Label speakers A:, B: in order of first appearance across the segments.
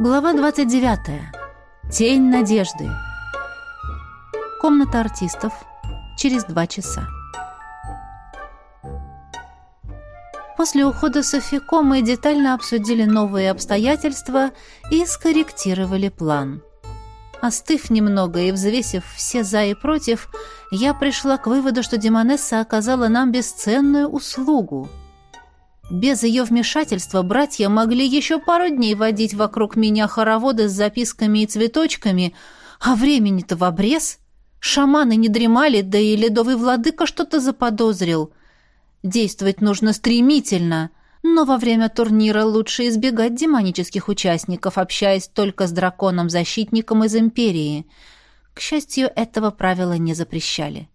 A: Глава 29. Тень надежды. Комната артистов. Через два часа. После ухода Софико мы детально обсудили новые обстоятельства и скорректировали план. Остыв немного и взвесив все «за» и «против», я пришла к выводу, что Демонесса оказала нам бесценную услугу — без ее вмешательства братья могли еще пару дней водить вокруг меня хороводы с записками и цветочками, а времени-то в обрез. Шаманы не дремали, да и ледовый владыка что-то заподозрил. Действовать нужно стремительно, но во время турнира лучше избегать демонических участников, общаясь только с драконом-защитником из Империи. К счастью, этого правила не запрещали.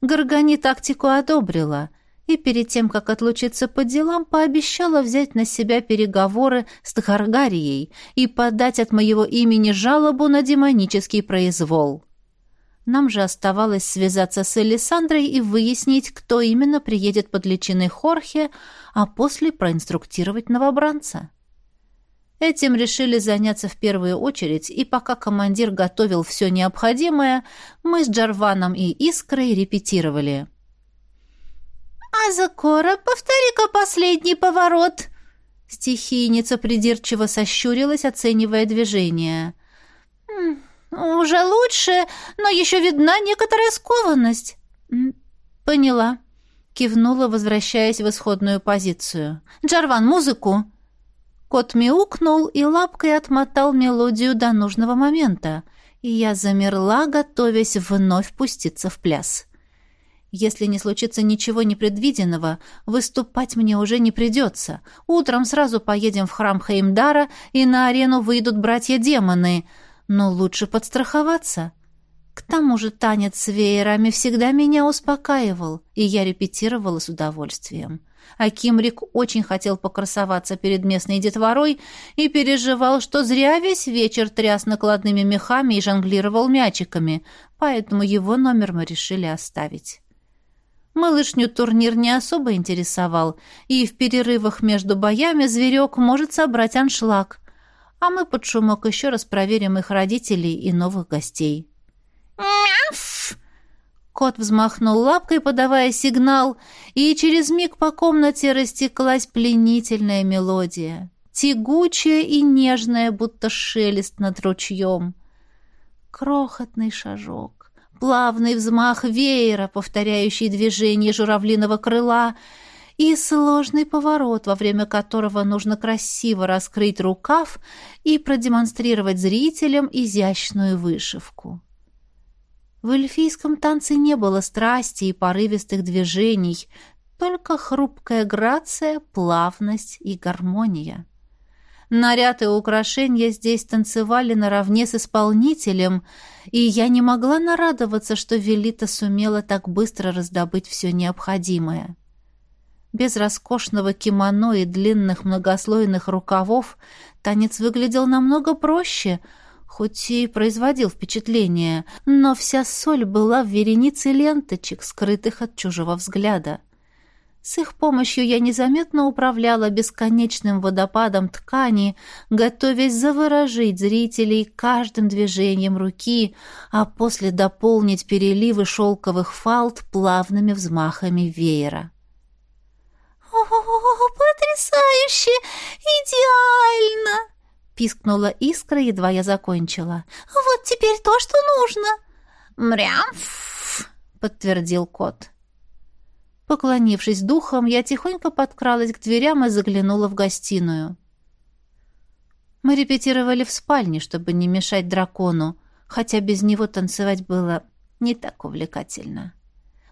A: Горгани тактику одобрила — и перед тем, как отлучиться по делам, пообещала взять на себя переговоры с Тхаргарией и подать от моего имени жалобу на демонический произвол. Нам же оставалось связаться с Элисандрой и выяснить, кто именно приедет под личиной Хорхе, а после проинструктировать новобранца. Этим решили заняться в первую очередь, и пока командир готовил все необходимое, мы с Джарваном и Искрой репетировали –
B: «А Закора, повтори-ка последний поворот!»
A: Стихийница придирчиво сощурилась, оценивая движение.
B: «Уже лучше, но еще видна некоторая скованность».
A: «Поняла», — кивнула, возвращаясь в исходную позицию.
B: «Джарван, музыку!»
A: Кот мяукнул и лапкой отмотал мелодию до нужного момента, и я замерла, готовясь вновь пуститься в пляс. Если не случится ничего непредвиденного, выступать мне уже не придется. Утром сразу поедем в храм Хеймдара, и на арену выйдут братья-демоны. Но лучше подстраховаться. К тому же танец с веерами всегда меня успокаивал, и я репетировала с удовольствием. А Кимрик очень хотел покрасоваться перед местной детворой и переживал, что зря весь вечер тряс накладными мехами и жонглировал мячиками, поэтому его номер мы решили оставить. Малышню турнир не особо интересовал, и в перерывах между боями зверек может собрать аншлаг. А мы под шумок еще раз проверим их родителей и новых гостей.
B: «Мяф!»
A: Кот взмахнул лапкой, подавая сигнал, и через миг по комнате растеклась пленительная мелодия, тягучая и нежная, будто шелест над ручьем. Крохотный шажок плавный взмах веера, повторяющий движение журавлиного крыла, и сложный поворот, во время которого нужно красиво раскрыть рукав и продемонстрировать зрителям изящную вышивку. В эльфийском танце не было страсти и порывистых движений, только хрупкая грация, плавность и гармония. Наряд и украшения здесь танцевали наравне с исполнителем, и я не могла нарадоваться, что Велита сумела так быстро раздобыть все необходимое. Без роскошного кимоно и длинных многослойных рукавов танец выглядел намного проще, хоть и производил впечатление, но вся соль была в веренице ленточек, скрытых от чужого взгляда. С их помощью я незаметно управляла бесконечным водопадом ткани, готовясь заворожить зрителей каждым движением руки, а после дополнить переливы шелковых фалд плавными взмахами веера.
B: «О, потрясающе! Идеально!» — пискнула искра, едва я закончила. «Вот теперь то, что нужно!»
A: «Мрямф!» — подтвердил кот. Поклонившись духом, я тихонько подкралась к дверям и заглянула в гостиную. Мы репетировали в спальне, чтобы не мешать дракону, хотя без него танцевать было не так увлекательно.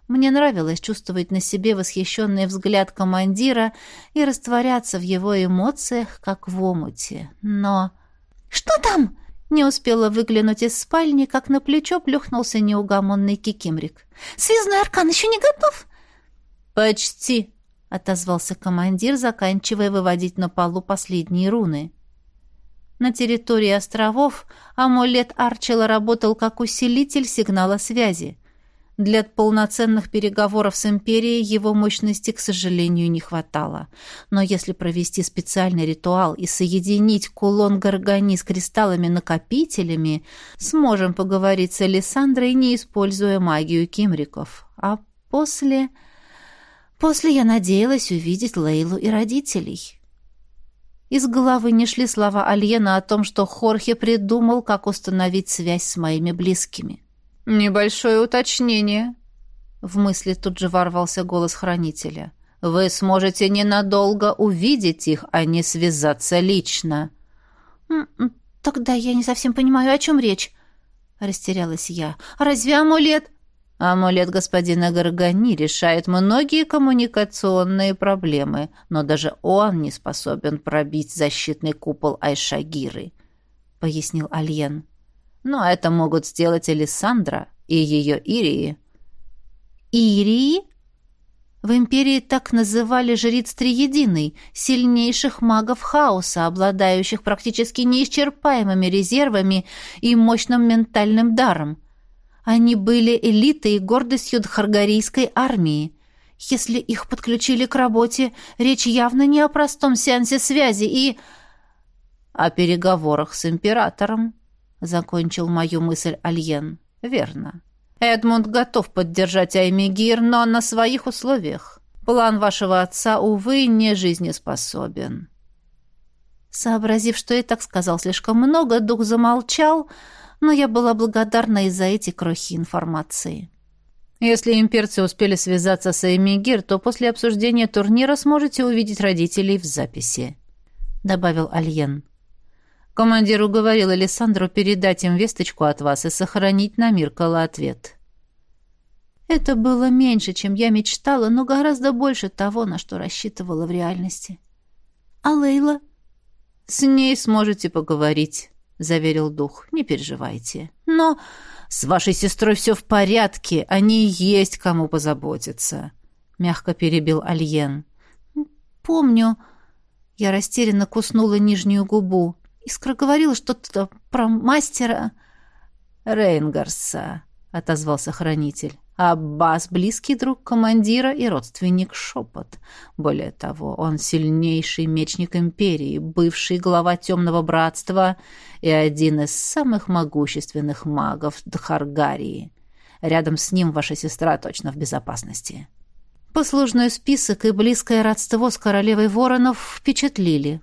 A: Мне нравилось чувствовать на себе восхищенный взгляд командира и растворяться в его эмоциях, как в омуте. Но...
B: «Что там?»
A: Не успела выглянуть из спальни, как на плечо плюхнулся неугомонный кикимрик.
B: «Связной аркан еще не готов?»
A: «Почти», — отозвался командир, заканчивая выводить на полу последние руны. На территории островов амулет Арчела работал как усилитель сигнала связи. Для полноценных переговоров с империей его мощности, к сожалению, не хватало. Но если провести специальный ритуал и соединить кулон Гаргани с кристаллами-накопителями, сможем поговорить с Александрой, не используя магию кимриков. А после... После я надеялась увидеть Лейлу и родителей. Из головы не шли слова Альена о том, что Хорхе придумал, как установить связь с моими близкими. «Небольшое уточнение». В мысли тут же ворвался голос хранителя. «Вы сможете ненадолго увидеть их, а не связаться лично».
B: «Тогда я не совсем понимаю, о чем речь», — растерялась я. «Разве амулет...»
A: Амулет господина Гаргани решает многие коммуникационные проблемы, но даже он не способен пробить защитный купол Айшагиры, — пояснил Альен. Но это могут сделать Элисандра и ее Ирии.
B: Ирии? В империи так называли жриц Триединой, сильнейших магов хаоса, обладающих практически неисчерпаемыми резервами и мощным ментальным даром. Они были элитой и гордостью дхаргарийской армии. Если их подключили к работе, речь явно не о простом сеансе связи и...
A: О переговорах с императором, закончил мою мысль Альен. Верно. Эдмунд готов поддержать Аймигир, но на своих условиях. План вашего отца, увы, не жизнеспособен.
B: Сообразив, что и так сказал слишком много, дух замолчал, но я была благодарна и за эти крохи информации.
A: Если имперцы успели связаться с Эмигир, то после обсуждения турнира сможете увидеть родителей в записи», — добавил Альен. «Командир уговорил Александру передать им весточку от вас и сохранить на Миркала ответ».
B: Это было меньше, чем я мечтала, но гораздо больше того, на что рассчитывала в реальности. «А Лейла?»
A: «С ней сможете поговорить» заверил дух. «Не переживайте. Но с вашей сестрой все в порядке, о ней есть кому позаботиться», — мягко перебил Альен.
B: «Помню». Я растерянно куснула нижнюю губу. Искра говорила что-то про мастера.
A: «Рейнгарса», — отозвался хранитель. Аббас — близкий друг командира и родственник Шепот. Более того, он сильнейший мечник империи, бывший глава Темного Братства и один из самых могущественных магов Дхаргарии. Рядом с ним ваша сестра точно в безопасности.
B: Послужной список и близкое родство с королевой воронов впечатлили.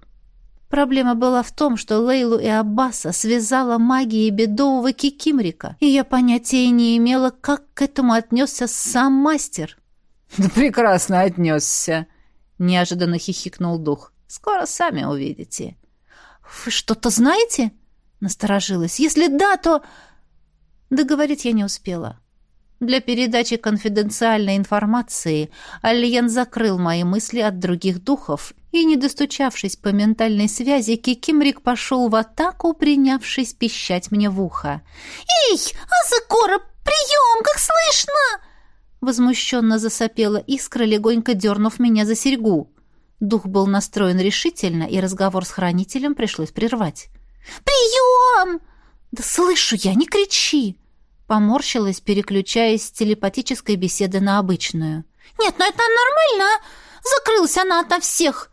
B: Проблема была в том, что Лейлу и Аббаса связала магией бедового Кикимрика, и я понятия не имела, как к этому отнесся сам мастер.
A: «Да прекрасно отнесся!» — неожиданно хихикнул дух. «Скоро сами увидите».
B: «Вы что-то знаете?» — насторожилась. «Если да, то...» Договорить я не успела. Для передачи конфиденциальной информации Альен закрыл мои мысли от других духов и, не достучавшись по ментальной связи, Кикимрик пошел в атаку, принявшись пищать мне в ухо.
C: «Эй, Азакора, прием, как слышно!»
B: Возмущенно засопела искра, легонько дернув меня за серьгу. Дух был настроен решительно, и разговор с хранителем пришлось прервать.
C: «Прием!»
B: «Да слышу я, не кричи!» Поморщилась, переключаясь с телепатической беседы на обычную.
C: «Нет, ну это нормально, Закрылась она ото всех!»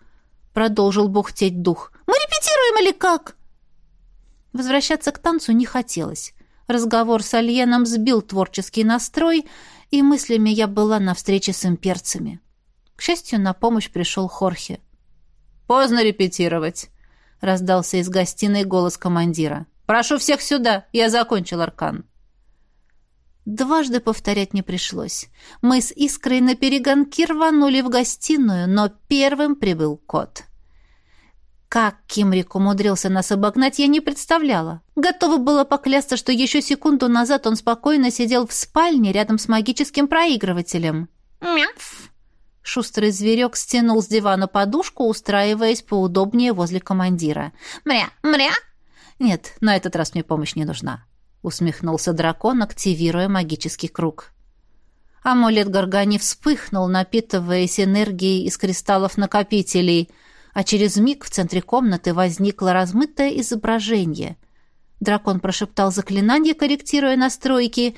C: продолжил бухтеть дух. «Мы репетируем или как?»
B: Возвращаться к танцу не хотелось. Разговор с Альеном сбил творческий настрой, и мыслями я была на встрече с имперцами. К счастью, на помощь пришел Хорхе.
A: «Поздно репетировать», — раздался из гостиной голос командира. «Прошу всех сюда, я закончил аркан».
B: Дважды повторять не пришлось. Мы с Искрой на перегонки рванули в гостиную, но первым прибыл кот. Как Кимрик умудрился нас обогнать, я не представляла. Готова была поклясться, что еще секунду назад он спокойно сидел в спальне рядом с магическим проигрывателем.
C: «Мяф!»
B: Шустрый зверек стянул с дивана подушку, устраиваясь поудобнее возле командира.
C: «Мря! Мря!»
B: «Нет, на этот раз мне помощь не нужна усмехнулся дракон, активируя магический круг. Амулет Горгани вспыхнул, напитываясь энергией из кристаллов-накопителей, а через миг в центре комнаты возникло размытое изображение. Дракон прошептал заклинание, корректируя настройки,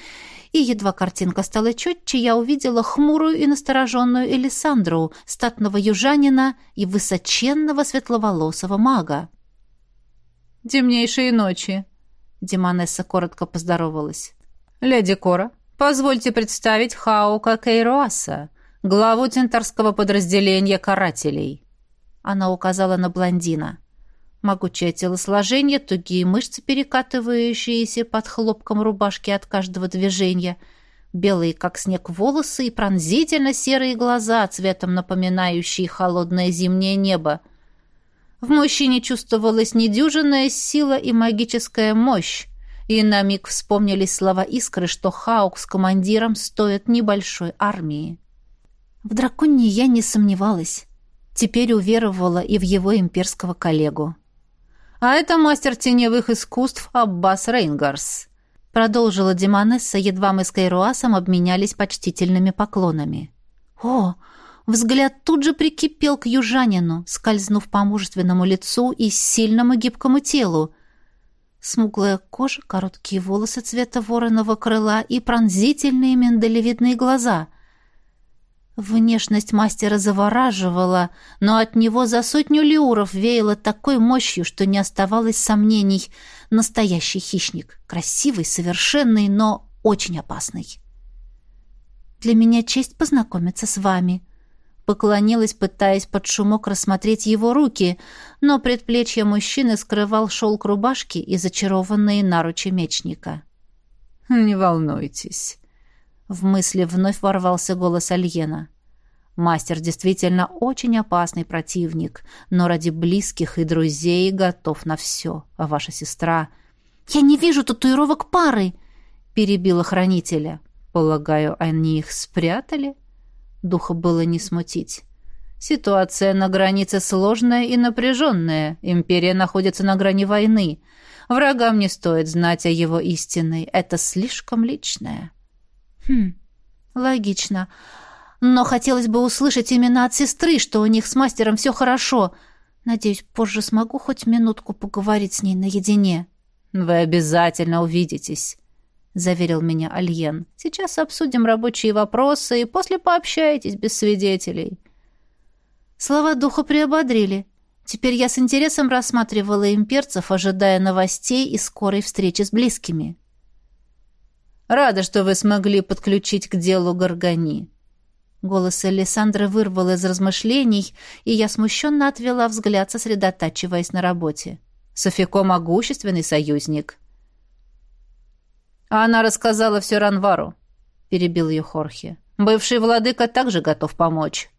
B: и едва картинка стала четче, я увидела хмурую и настороженную Элисандру, статного южанина и высоченного светловолосого мага.
A: «Темнейшие ночи», — Диманесса коротко поздоровалась. «Леди Кора, позвольте представить Хаука Кейруаса, главу тентарского подразделения карателей».
B: Она указала на блондина. Могучее телосложение, тугие мышцы, перекатывающиеся под хлопком рубашки от каждого движения, белые, как снег, волосы и пронзительно серые глаза, цветом напоминающие холодное зимнее небо. В мужчине чувствовалась недюжинная сила и магическая мощь, и на миг вспомнились слова Искры, что Хаук с командиром стоят небольшой армии. В драконе я не сомневалась. Теперь уверовала и в его имперского коллегу.
A: А это мастер теневых искусств Аббас Рейнгарс», — продолжила Демонесса, едва мы с Кайруасом обменялись почтительными поклонами.
B: «О!» Взгляд тут же прикипел к южанину, скользнув по мужественному лицу и сильному гибкому телу. Смуглая кожа, короткие волосы цвета вороного крыла и пронзительные миндалевидные глаза — Внешность мастера завораживала, но от него за сотню леуров веяло такой мощью, что не оставалось сомнений. Настоящий хищник. Красивый, совершенный, но очень опасный. «Для меня честь познакомиться с вами», — поклонилась, пытаясь под шумок рассмотреть его руки, но предплечье мужчины скрывал шелк рубашки и зачарованные наручи мечника.
A: «Не волнуйтесь»,
B: в мысли вновь ворвался голос Альена. Мастер действительно очень опасный противник, но ради близких и друзей готов на все. А ваша сестра... «Я не вижу татуировок пары!» — перебила хранителя. «Полагаю, они их спрятали?» Духа было не смутить. «Ситуация на границе сложная и напряженная. Империя находится на грани войны. Врагам не стоит знать о его истинной. Это слишком личное». Хм, логично. Но хотелось бы услышать именно от сестры, что у них с мастером все хорошо. Надеюсь, позже смогу хоть минутку поговорить с ней наедине. Вы обязательно увидитесь, заверил меня Альен. Сейчас обсудим рабочие вопросы и после пообщаетесь без свидетелей. Слова духа приободрили. Теперь я с интересом рассматривала имперцев, ожидая новостей и скорой встречи с близкими. Рада, что вы смогли подключить к делу Горгани». Голос Александры вырвал из размышлений, и я смущенно отвела взгляд, сосредотачиваясь на работе. Софико — могущественный союзник. А она рассказала все Ранвару, — перебил ее Хорхе. Бывший владыка также готов помочь.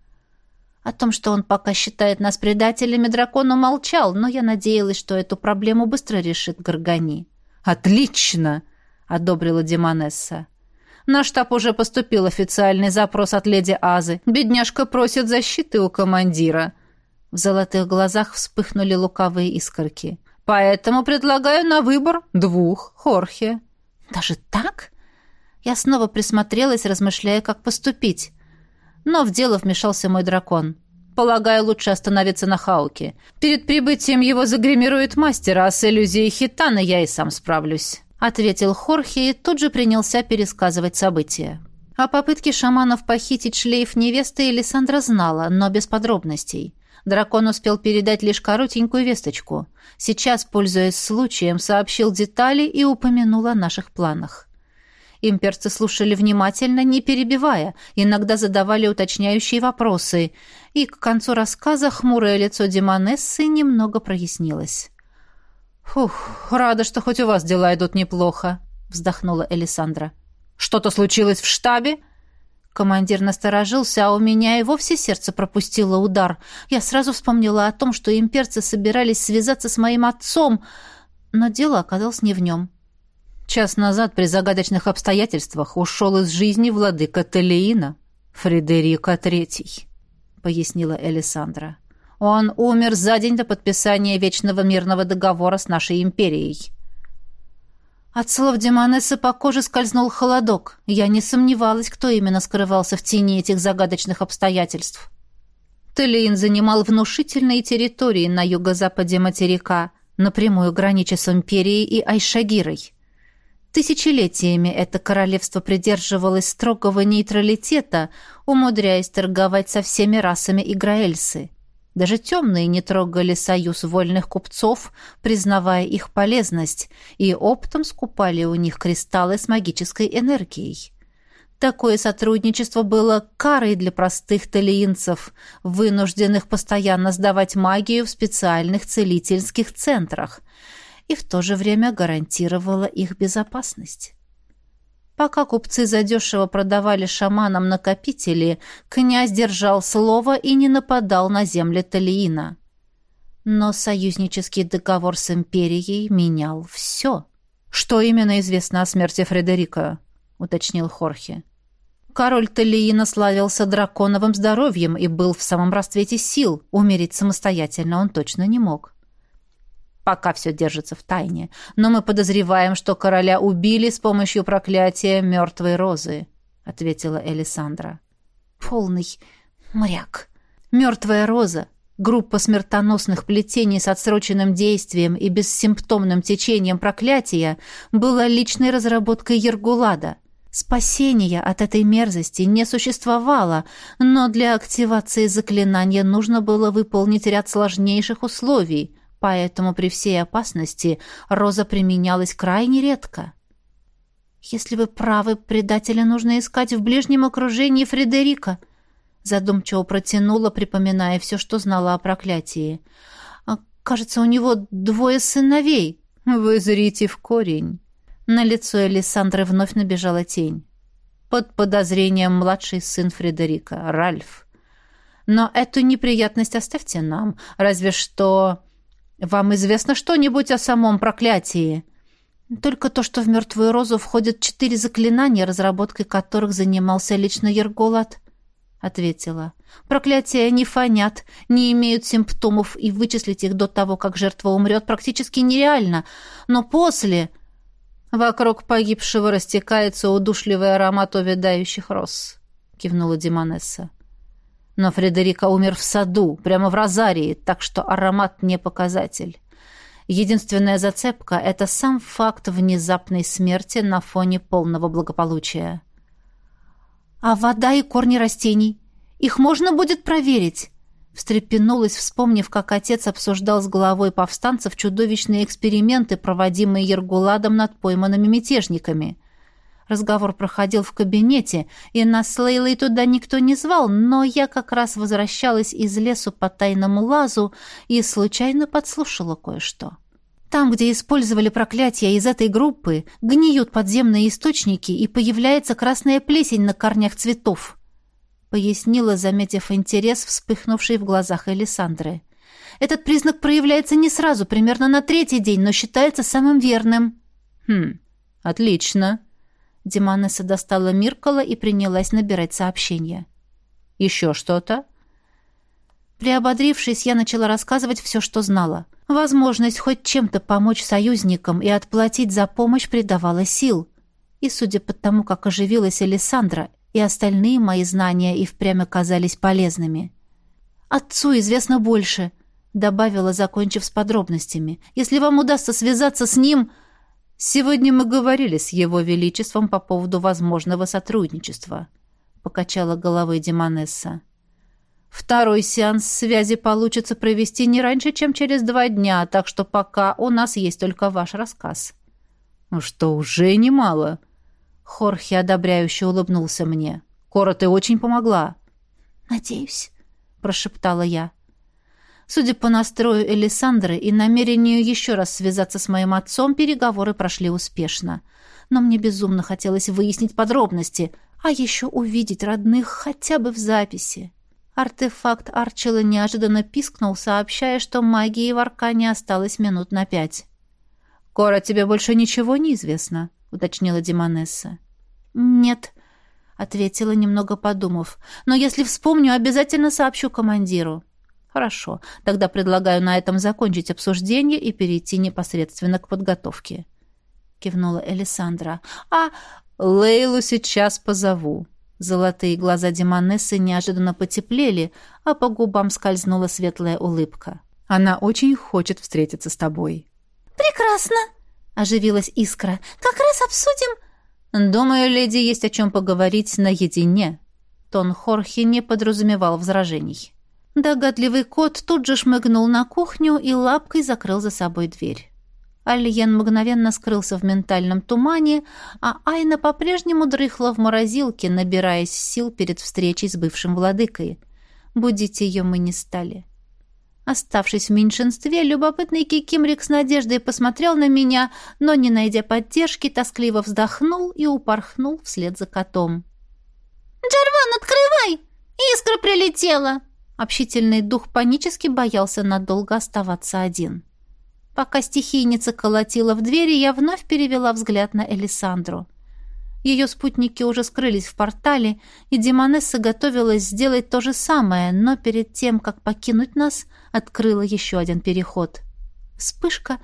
B: О том, что он пока считает нас предателями, дракон умолчал, но я надеялась, что эту проблему быстро решит Горгани. «Отлично!» одобрила Демонесса. На штаб уже поступил официальный запрос от леди Азы. Бедняжка просит защиты у командира. В золотых глазах вспыхнули лукавые искорки. Поэтому предлагаю на выбор двух Хорхе. Даже так? Я снова присмотрелась, размышляя, как поступить. Но в дело вмешался мой дракон. Полагаю, лучше остановиться на Хауке. Перед прибытием его загримирует мастер, а с иллюзией Хитана я и сам справлюсь ответил Хорхе и тут же принялся пересказывать события. О попытке шаманов похитить шлейф невесты Элисандра знала, но без подробностей. Дракон успел передать лишь коротенькую весточку. Сейчас, пользуясь случаем, сообщил детали и упомянул о наших планах. Имперцы слушали внимательно, не перебивая, иногда задавали уточняющие вопросы, и к концу рассказа хмурое лицо Демонессы немного прояснилось. «Фух, рада, что хоть у вас дела идут неплохо», — вздохнула Элисандра. «Что-то случилось в штабе?» Командир насторожился, а у меня и вовсе сердце пропустило удар. Я сразу вспомнила о том, что имперцы собирались связаться с моим отцом, но дело оказалось не в нем. Час назад при загадочных обстоятельствах ушел из жизни владыка Телеина, Фредерика Третий, — пояснила Элисандра. Он умер за день до подписания Вечного мирного договора с нашей империей. От слов Демонессы по коже скользнул холодок. Я не сомневалась, кто именно скрывался в тени этих загадочных обстоятельств. Телеин занимал внушительные территории на юго-западе материка, напрямую гранича с империей и Айшагирой. Тысячелетиями это королевство придерживалось строгого нейтралитета, умудряясь торговать со всеми расами Играэльсы. Даже темные не трогали союз вольных купцов, признавая их полезность, и оптом скупали у них кристаллы с магической энергией. Такое сотрудничество было карой для простых талиинцев, вынужденных постоянно сдавать магию в специальных целительских центрах, и в то же время гарантировало их безопасность. Пока купцы задешево продавали шаманам накопители, князь держал слово и не нападал на земли Талиина. Но союзнический договор с империей менял все. «Что именно известно о смерти Фредерика?» — уточнил Хорхе. Король Талиина славился драконовым здоровьем и был в самом расцвете сил. Умереть самостоятельно он точно не мог. Пока все держится в тайне, но мы подозреваем, что короля убили с помощью проклятия мертвой розы», — ответила Элисандра.
C: «Полный моряк.
B: Мертвая роза — группа смертоносных плетений с отсроченным действием и бессимптомным течением проклятия была личной разработкой Ергулада. Спасения от этой мерзости не существовало, но для активации заклинания нужно было выполнить ряд сложнейших условий — поэтому при всей опасности роза применялась крайне редко.
C: «Если вы правы, предателя нужно искать в ближнем окружении Фредерика», задумчиво протянула, припоминая все, что знала о проклятии. «А, «Кажется, у него двое сыновей».
B: «Вы зрите в корень». На лицо Элисандры вновь набежала тень. Под подозрением младший сын Фредерика, Ральф. «Но эту неприятность оставьте нам, разве что...» «Вам известно что-нибудь о самом проклятии?»
C: «Только то, что в мертвую розу входят четыре заклинания, разработкой которых занимался лично Ерголат», — ответила. «Проклятия не фонят, не имеют симптомов, и вычислить их до того, как жертва умрет, практически нереально. Но после...»
B: «Вокруг погибшего растекается удушливый аромат увядающих роз», — кивнула Димонесса. Но Фредерика умер в саду, прямо в розарии, так что аромат не показатель. Единственная зацепка — это сам факт внезапной смерти на фоне полного благополучия.
C: «А вода и корни растений? Их можно будет проверить?» Встрепенулась, вспомнив, как отец обсуждал с головой повстанцев чудовищные эксперименты, проводимые Ергуладом над пойманными мятежниками — Разговор проходил в кабинете, и нас с Лейлой туда никто не звал, но я как раз возвращалась из лесу по тайному лазу и случайно подслушала кое-что. Там, где использовали проклятия из этой группы, гниют подземные источники и появляется красная плесень на корнях цветов, пояснила, заметив интерес, вспыхнувший в глазах Элисандры. Этот признак проявляется не сразу, примерно на третий день, но считается самым верным.
B: Хм, отлично,
C: Диманеса достала Миркала и принялась набирать сообщения.
B: «Еще что-то?»
C: Приободрившись, я начала рассказывать все, что знала. Возможность хоть чем-то помочь союзникам и отплатить за помощь придавала сил. И, судя по тому, как оживилась Александра, и остальные мои знания и впрямь оказались полезными. «Отцу известно больше», — добавила, закончив с подробностями. «Если вам удастся связаться с ним...»
B: «Сегодня мы говорили с Его Величеством по поводу возможного сотрудничества», — покачала головой Демонесса. «Второй сеанс связи получится провести не раньше, чем через два дня, так что пока у нас есть только ваш рассказ». «Ну что, уже немало?» Хорхе одобряюще улыбнулся мне. «Кора, ты очень помогла».
C: «Надеюсь», — прошептала я.
B: Судя по настрою Элисандры и намерению еще раз связаться с моим отцом, переговоры прошли успешно. Но мне безумно хотелось выяснить подробности, а еще увидеть родных хотя бы в записи. Артефакт Арчела неожиданно пискнул, сообщая, что магии в Аркане осталось минут на пять. «Кора, тебе больше ничего не известно?» — уточнила Димонесса.
C: «Нет», — ответила, немного подумав. «Но если вспомню, обязательно сообщу командиру».
B: Хорошо, тогда предлагаю на этом закончить обсуждение и перейти непосредственно к подготовке. Кивнула Элисандра. А Лейлу сейчас позову. Золотые глаза Демонессы неожиданно потеплели, а по губам скользнула светлая улыбка. Она очень хочет встретиться с тобой.
C: Прекрасно, оживилась Искра. «Как раз обсудим...»
A: «Думаю, леди, есть о чем поговорить наедине». Тон Хорхи не подразумевал возражений. Догадливый кот тут же шмыгнул на кухню и лапкой закрыл за собой дверь. Альен мгновенно скрылся в ментальном тумане, а Айна по-прежнему дрыхла в морозилке, набираясь сил перед встречей с бывшим владыкой. Будить ее мы не стали. Оставшись в меньшинстве, любопытный Кикимрик с надеждой посмотрел на меня, но, не найдя поддержки, тоскливо вздохнул и упорхнул вслед за котом.
B: «Джарван, открывай! Искра прилетела!»
A: Общительный дух панически боялся надолго оставаться один. Пока стихийница колотила в двери, я вновь перевела взгляд на Элисандру. Ее спутники уже скрылись в портале, и Демонесса готовилась сделать то же самое, но перед тем, как покинуть нас, открыла еще один переход. Вспышка,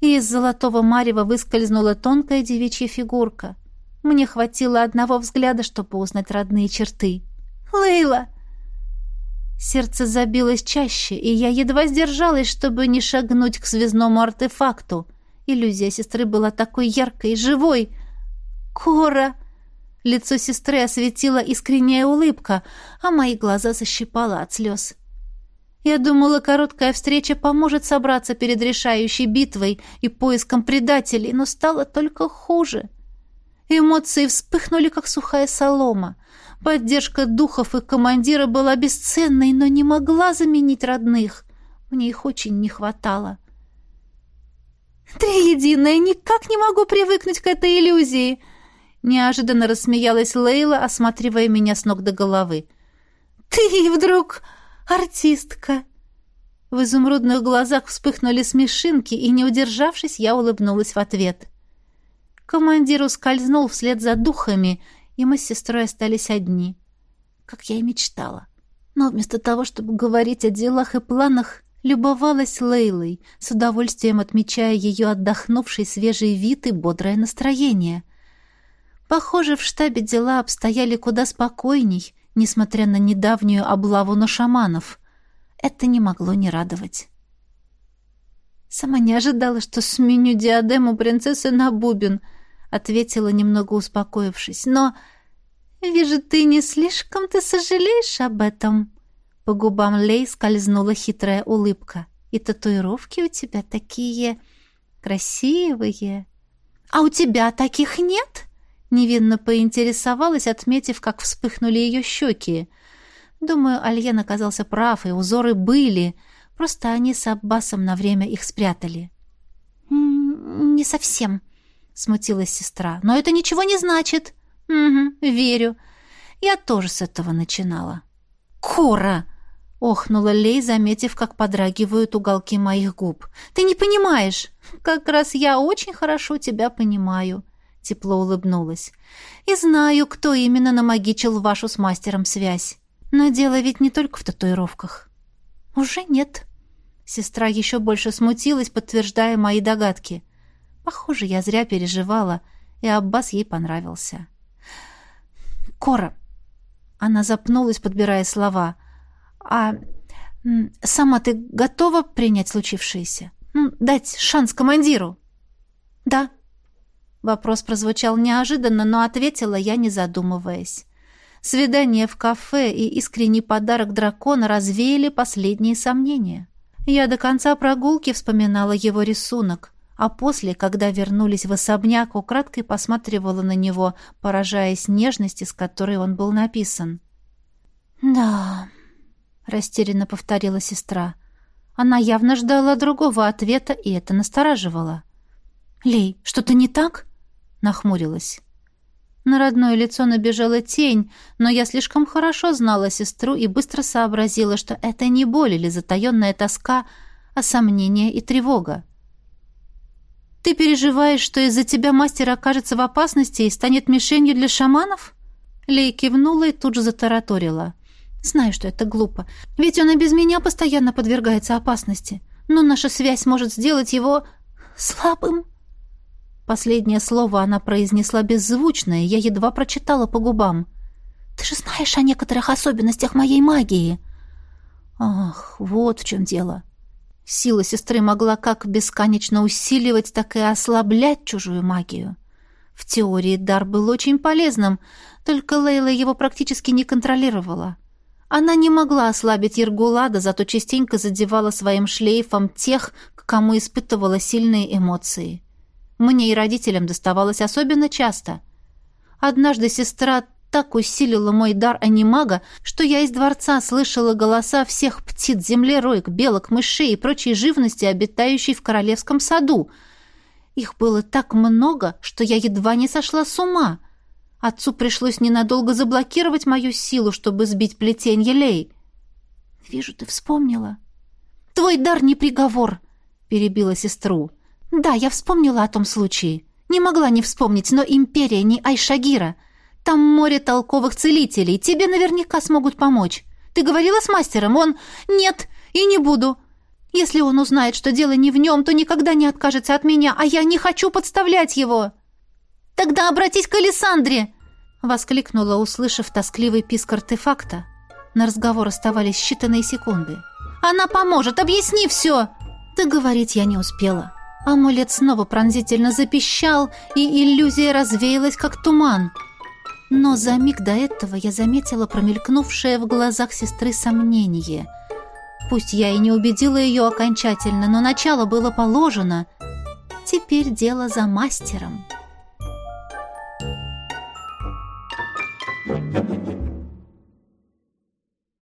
A: и из золотого марева выскользнула тонкая девичья фигурка. Мне хватило одного взгляда, чтобы узнать родные черты. «Лейла!» Сердце забилось чаще, и я едва сдержалась, чтобы не шагнуть к связному артефакту. Иллюзия сестры была такой яркой и живой. «Кора!» Лицо сестры осветила искренняя улыбка, а мои глаза защипала от слез. Я думала, короткая встреча поможет собраться перед решающей битвой и поиском предателей, но стало только хуже. Эмоции вспыхнули, как сухая солома. Поддержка духов и командира была бесценной, но не могла заменить родных. Мне их очень не хватало. «Триединая, никак не могу привыкнуть к этой иллюзии!» Неожиданно рассмеялась Лейла, осматривая меня с ног до головы. «Ты вдруг артистка!» В изумрудных глазах вспыхнули смешинки, и, не удержавшись, я улыбнулась в ответ. Командир ускользнул вслед за духами, и мы с сестрой остались одни. Как я и мечтала. Но вместо того, чтобы говорить о делах и планах, любовалась Лейлой, с удовольствием отмечая ее отдохнувший свежий вид и бодрое настроение. Похоже, в штабе дела обстояли куда спокойней, несмотря на недавнюю облаву на шаманов. Это не могло не радовать. Сама не ожидала, что сменю диадему принцессы на бубен — ответила, немного успокоившись. «Но вижу, ты не слишком-то сожалеешь об этом». По губам Лей скользнула хитрая улыбка. «И татуировки у тебя такие красивые». «А у тебя таких нет?» Невинно поинтересовалась, отметив, как вспыхнули ее щеки. Думаю, Альен оказался прав, и узоры были, просто они с Аббасом на время их спрятали. «Не совсем», — смутилась сестра. «Но это ничего не значит». «Угу, верю. Я тоже с этого начинала». «Кора!» — охнула Лей, заметив, как подрагивают уголки моих губ. «Ты не понимаешь. Как раз я очень хорошо тебя понимаю». Тепло улыбнулась. «И знаю, кто именно намагичил вашу с мастером связь. Но дело ведь не только в татуировках». «Уже нет». Сестра еще больше смутилась, подтверждая мои догадки. Похоже, я зря переживала, и Аббас ей понравился. «Кора!» Она запнулась, подбирая слова. «А сама ты готова принять случившееся? Ну, дать шанс командиру?» «Да». Вопрос прозвучал неожиданно, но ответила я, не задумываясь. Свидание в кафе и искренний подарок дракона развеяли последние сомнения. Я до конца прогулки вспоминала его рисунок, а после, когда вернулись в особняк, украдкой посматривала на него, поражаясь нежности, с которой он был написан. «Да», — растерянно повторила сестра. Она явно ждала другого ответа, и это настораживало. «Лей, что-то не так?» — нахмурилась. На родное лицо набежала тень, но я слишком хорошо знала сестру и быстро сообразила, что это не боль или затаенная тоска, а сомнение и тревога. Ты переживаешь, что из-за тебя мастер окажется в опасности и станет мишенью для шаманов?» Лей кивнула и тут же затараторила. «Знаю, что это глупо. Ведь он и без меня постоянно подвергается опасности. Но наша связь может сделать его слабым». Последнее слово она произнесла беззвучно, и я едва прочитала по губам. «Ты же знаешь о некоторых особенностях моей магии». «Ах, вот в чем дело».
C: Сила сестры могла как бесконечно усиливать, так и ослаблять чужую магию. В теории дар был очень полезным, только Лейла его практически не контролировала. Она не могла ослабить Ергулада, зато частенько задевала своим шлейфом тех, к кому испытывала сильные эмоции. Мне и родителям доставалось особенно часто. Однажды сестра так усилила мой дар анимага, что я из дворца слышала голоса всех птиц, землеройк, белок, мышей и прочей живности, обитающей в королевском саду. Их было так много, что я едва не сошла с ума. Отцу пришлось ненадолго заблокировать мою силу, чтобы сбить плетенье лей. «Вижу, ты вспомнила». «Твой дар не приговор», — перебила сестру. «Да, я вспомнила о том случае. Не могла не вспомнить, но империя не Айшагира». Там море толковых целителей. Тебе наверняка смогут помочь. Ты говорила с мастером? Он... Нет, и не буду. Если он узнает, что дело не в нем, то никогда не откажется от меня, а я не хочу подставлять его. Тогда обратись к Александре!» Воскликнула, услышав тоскливый писк артефакта. На разговор оставались считанные секунды. «Она поможет! Объясни все!» Да говорить я не успела. Амулет снова пронзительно запищал, и иллюзия развеялась, как туман — но за миг до этого я заметила промелькнувшее в глазах сестры сомнение. Пусть я и не убедила ее окончательно, но начало было положено. Теперь дело за мастером. Thank you.